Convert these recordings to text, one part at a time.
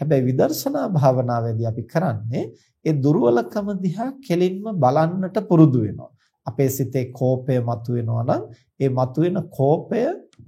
හැබැයි විදර්ශනා භාවනාවේදී අපි කරන්නේ ඒ දුර්වලකම දිහා කෙලින්ම බලන්නට පුරුදු වෙනවා. අපේ සිතේ කෝපය මතුවෙනවා නම් ඒ මතුවෙන කෝපය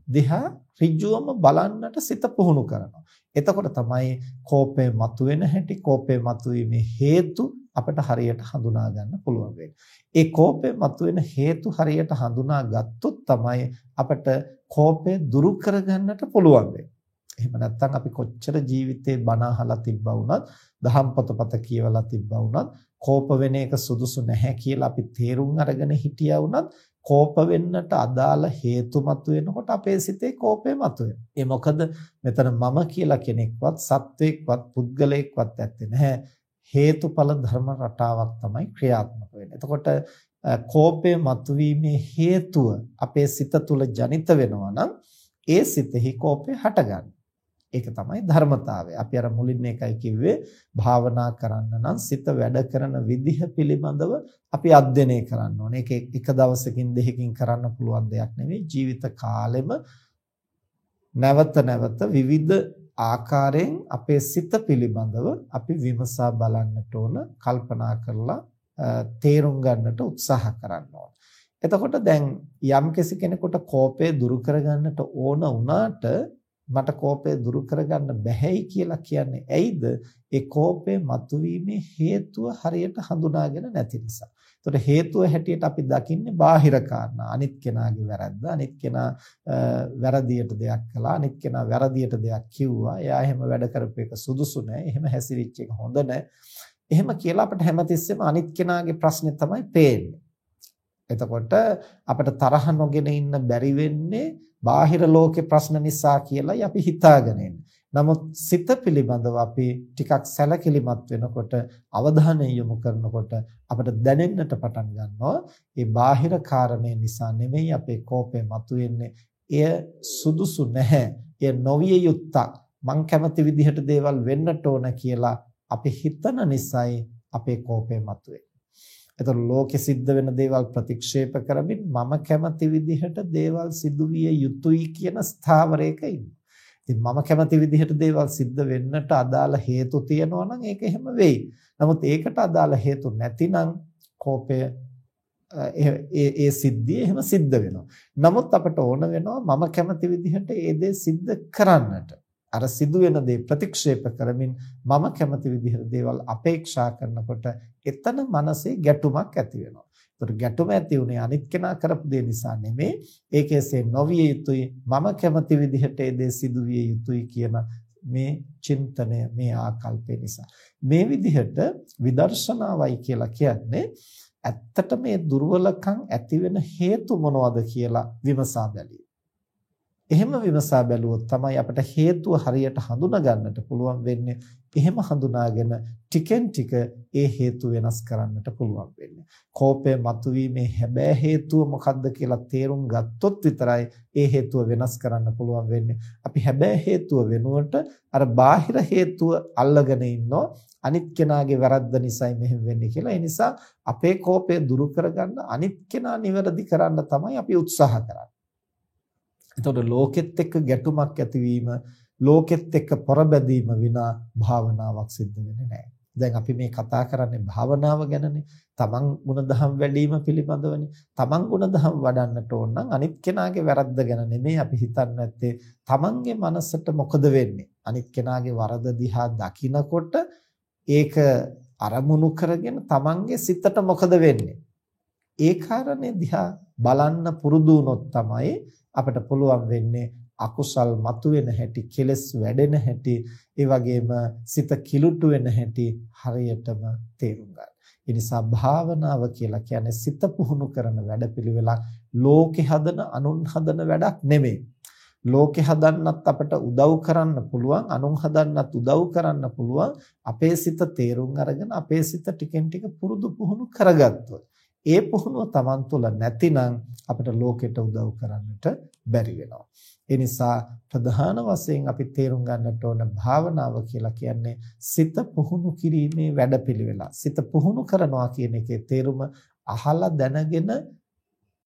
දිහා ඍජුවම බලන්නට සිත පුහුණු කරනවා. එතකොට තමයි කෝපය මතුවෙන හැටි කෝපය මතුවීමේ හේතු අපිට හරියට හඳුනා ගන්න පුළුවන් වෙන්නේ. ඒ කෝපය මතුවෙන හේතු හරියට හඳුනා ගත්තොත් තමයි අපිට කෝපය දුරු කරගන්නට පුළුවන් වෙන්නේ. එහෙම නැත්නම් අපි කොච්චර ජීවිතේ බණ අහලා තිබ්බා වුණත්, දහම් පොතපත කියවලා තිබ්බා වුණත්, කෝප වෙන එක සුදුසු නැහැ කියලා අපි තේරුම් අරගෙන හිටියා වුණත් කෝප වෙන්නට අදාළ හේතු මතුවෙනකොට අපේ සිතේ කෝපය මතුවෙනවා. ඒ මොකද මෙතන මම කියලා කෙනෙක්වත් සත්වෙක්වත් පුද්ගලයෙක්වත් ඇත්තේ නැහැ. හේතුඵල ධර්ම රටාවක් තමයි ක්‍රියාත්මක වෙන්නේ. එතකොට කෝපය මතුවීමේ හේතුව අපේ සිත තුළ ජනිත වෙනවා නම් ඒ සිතෙහි කෝපය හටගන්නවා. ඒක තමයි ධර්මතාවය. අපි අර මුලින් එකයි කිව්වේ භාවනා කරන්න නම් සිත වැඩ කරන විදිහ පිළිබඳව අපි අධ්‍යයනය කරන්න ඕනේ. ඒක එක දවසකින් දෙකකින් කරන්න පුළුවන් දෙයක් නෙවෙයි. ජීවිත කාලෙම නැවත නැවත විවිධ ආකාරයෙන් අපේ සිත පිළිබඳව අපි විමසා බලන්නට ඕන, කල්පනා කරලා තේරුම් ගන්නට උත්සාහ කරන්න ඕන. එතකොට දැන් යම් කෙනෙකුට කෝපය දුරු කරගන්නට ඕන වුණාට මට කෝපය දුරු කරගන්න බැහැයි කියලා කියන්නේ ඇයිද? ඒ කෝපය මතුවීමේ හේතුව හරියට හඳුනාගෙන නැති නිසා. ඒතකොට හේතුව හැටියට අපි දකින්නේ බාහිර කාරණා. අනිත් කෙනාගේ වැරද්ද, අනිත් කෙනා වැරදියට දෙයක් කළා, අනිත් කෙනා වැරදියට දෙයක් කිව්වා. එයා එහෙම වැඩ කරපු එක සුදුසු නෑ. එහෙම හැසිරිච්ච එක හොඳ නෑ. එහෙම කියලා අපිට හැමතිස්සෙම අනිත් කෙනාගේ ප්‍රශ්නේ තමයි පේන්නේ. එතකොට අපිට තරහ නොගෙන ඉන්න බැරි වෙන්නේ බාහිර ලෝකේ ප්‍රශ්න නිසා කියලායි අපි හිතාගෙන නමුත් සිත පිළිබඳව අපි ටිකක් සැලකිලිමත් වෙනකොට අවධානය යොමු කරනකොට අපිට දැනෙන්නට පටන් ගන්නවා. මේ බාහිර කාරණේ නිසා නෙමෙයි අපේ කෝපය මතුවෙන්නේ. එය සුදුසු නැහැ. එය නොවිය යුත්තක්. මං කැමති විදිහට දේවල් වෙන්නට ඕන කියලා අපි හිතන නිසායි අපේ කෝපය මතුවේ එතකොට ලෝකෙ සිද්ධ වෙන දේවල් ප්‍රතික්ෂේප කරමින් මම කැමති විදිහට දේවල් සිදුවිය යුතුයි කියන ස්ථාවරයක ඉන්නවා. ඉතින් මම කැමති විදිහට දේවල් සිද්ධ වෙන්නට අදාළ හේතු තියෙනවා නම් ඒක එහෙම වෙයි. නමුත් ඒකට අදාළ හේතු නැතිනම් කෝපය ඒ ඒ සිද්ධිය එහෙම සිද්ධ වෙනවා. නමුත් අපට ඕන වෙනවා මම කැමති විදිහට ඒ දේ සිද්ධ කරන්නට. අර සිදුවෙන දේ ප්‍රතික්ෂේප කරමින් මම කැමති විදිහට දේවල් අපේක්ෂා කරනකොට එතන මනසේ ගැටුමක් ඇති වෙනවා. ඒතර ගැටුම ඇති උනේ අනිත් කෙනා කරපු දේ නිසා නෙමෙයි. ඒකේසේ නොවිය යුතුයි මම කැමති විදිහට ඒ දේ සිදුවිය යුතුයි කියන මේ චින්තනය මේ ආකල්පය නිසා. මේ විදිහට විදර්ශනාවයි කියලා කියන්නේ ඇත්තට මේ දුර්වලකම් ඇති වෙන හේතු මොනවද කියලා විමසා බැලීම. එහෙම විමසා බැලුවොත් තමයි අපිට හේතුව හරියට හඳුනා ගන්නට පුළුවන් වෙන්නේ. එහෙම හඳුනාගෙන ටිකෙන් ටික ඒ හේතු වෙනස් කරන්නට පුළුවන් වෙන්නේ. කෝපය මතුවීමේ හැබෑ හේතුව මොකක්ද කියලා තේරුම් ගත්තොත් විතරයි ඒ හේතුව වෙනස් කරන්න පුළුවන් වෙන්නේ. අපි හැබෑ හේතුව වෙනුවට අර බාහිර හේතුව අල්ලගෙන ඉන්නෝ අනිත් කෙනාගේ වැරද්ද නිසායි මෙහෙම වෙන්නේ කියලා. ඒ නිසා අපේ කෝපය දුරු කරගන්න අනිත් කෙනා නිවැරදි කරන්න තමයි අපි උත්සාහ කරන්නේ. එතකොට ලෝකෙත් එක්ක ගැටුමක් ඇතිවීම ලෝකෙත් එක්ක පොරබැදීම විනා භාවනාවක් සිද්ධ වෙන්නේ නැහැ. දැන් අපි මේ කතා කරන්නේ භාවනාව ගැනනේ. තමන් ಗುಣධම් වැඩිම පිළිබඳවනේ. තමන් ಗುಣධම් වඩන්නට ඕන නම් අනිත් කෙනාගේ වැරද්ද ගැන නෙමෙයි අපි හිතන්නේ නැත්තේ. තමන්ගේ මනසට මොකද වෙන්නේ? අනිත් කෙනාගේ වරද දිහා දකිනකොට ඒක අරමුණු කරගෙන තමන්ගේ සිතට මොකද වෙන්නේ? ඒ කාරණේ දිහා බලන්න පුරුදු වුණොත් තමයි අපිට පුළුවන් වෙන්නේ අකුසල් මතුවෙන හැටි, කෙලස් වැඩෙන හැටි, ඒ වගේම සිත කිලුටු වෙන හැටි හරියටම තේරුම් ගන්න. ඒ නිසා භාවනාව කියලා කියන්නේ සිත පුහුණු කරන වැඩපිළිවෙලක් ලෝකෙ හදන අනුන් හදන වැඩක් නෙමෙයි. ලෝකෙ හදන්නත් අපට උදව් කරන්න පුළුවන් අනුන් හදන්නත් උදව් කරන්න පුළුවන් අපේ සිත තේරුම් අරගෙන අපේ සිත ටිකෙන් ටික පුරුදු පුහුණු කරගත්තොත් ඒ පුහුණුව Taman තුල නැතිනම් අපිට ලෝකෙට උදව් කරන්නට බැරි වෙනවා. ඒ නිසා ප්‍රධාන වශයෙන් අපි තේරුම් ගන්නට ඕන භාවනාව කියලා කියන්නේ සිත පුහුණු කිරීමේ වැඩපිළිවෙල. සිත පුහුණු කරනවා කියන එකේ තේරුම අහලා දැනගෙන